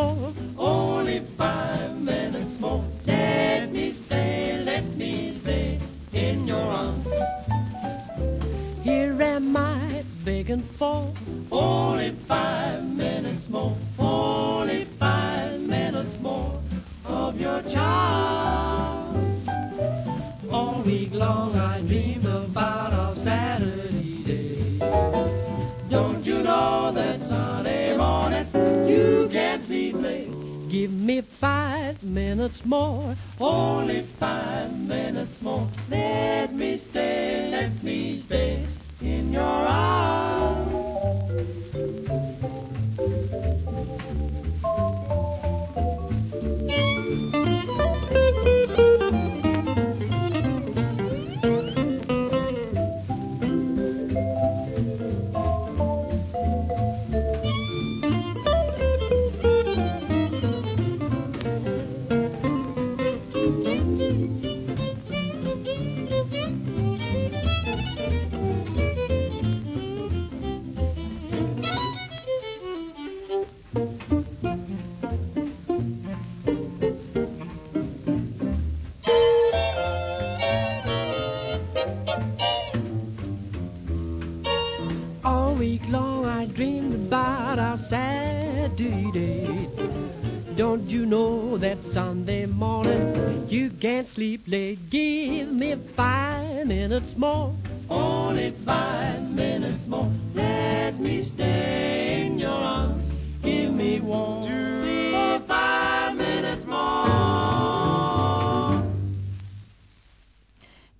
more. Only five minutes more. Let me stay, let me stay in your arms. Here am I begging for only five minutes more. Only five minutes more of your charms. All week long. Five minutes more, only five minutes more. Let me stay, let me stay week long I dreamed about our Saturday. Don't you know that Sunday morning you can't sleep late? Give me five minutes more, only five minutes more. Let me stay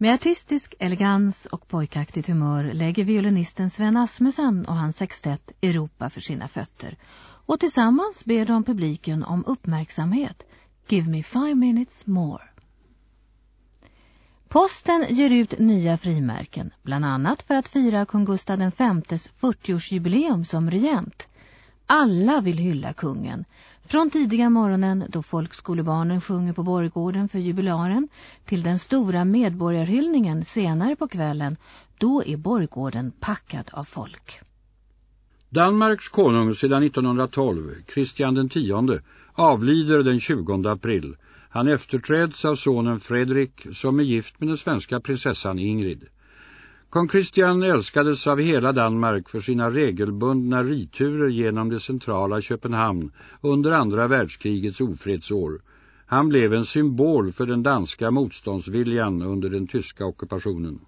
Med artistisk elegans och pojkaktigt humör lägger violinisten Sven Asmussen och hans sextett Europa för sina fötter. Och tillsammans ber de publiken om uppmärksamhet. Give me five minutes more. Posten ger ut nya frimärken, bland annat för att fira kung Gustav Vs 40-årsjubileum som regent. Alla vill hylla kungen. Från tidiga morgonen då folkskolebarnen sjunger på borggården för jubilaren till den stora medborgarhyllningen senare på kvällen, då är borggården packad av folk. Danmarks konung sedan 1912, Kristian den tionde, avlider den 20 april. Han efterträds av sonen Fredrik som är gift med den svenska prinsessan Ingrid. Kung Kristian älskades av hela Danmark för sina regelbundna riturer genom det centrala Köpenhamn under andra världskrigets ofredsår. Han blev en symbol för den danska motståndsviljan under den tyska ockupationen.